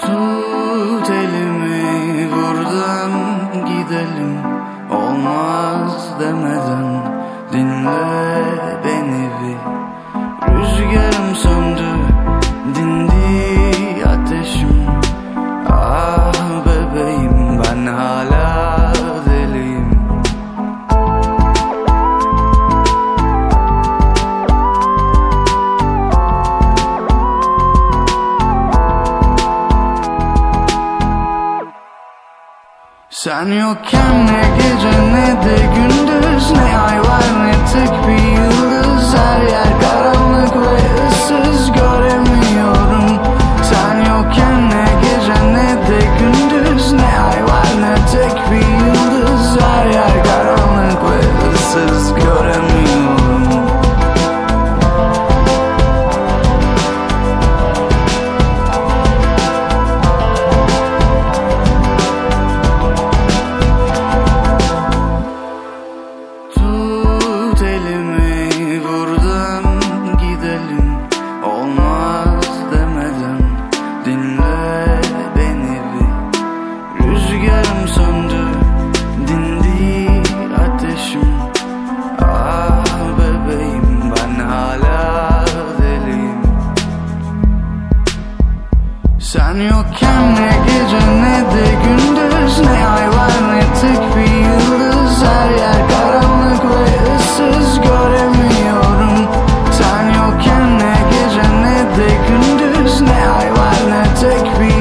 Tut elimi buradan gidelim. Olmaz demeden Sen yokken ne gece ne de gündüz Ne ay var ne tek bir yıldız. Her yer karanlık ve ıssız göremiyorum. Sen yokken ne gece ne de gündüz Ne ay var ne tek bir yıldız. Her yer karanlık ve ıssız göremiyorum Ben yokken ne gece ne de gündüz Ne? Ay var ne tek bir yıldız. Her yer karanlık ve ıssız. Göremiyorum. Sen yokken ne gece ne de gündüz Ne? Ay var ne tek bir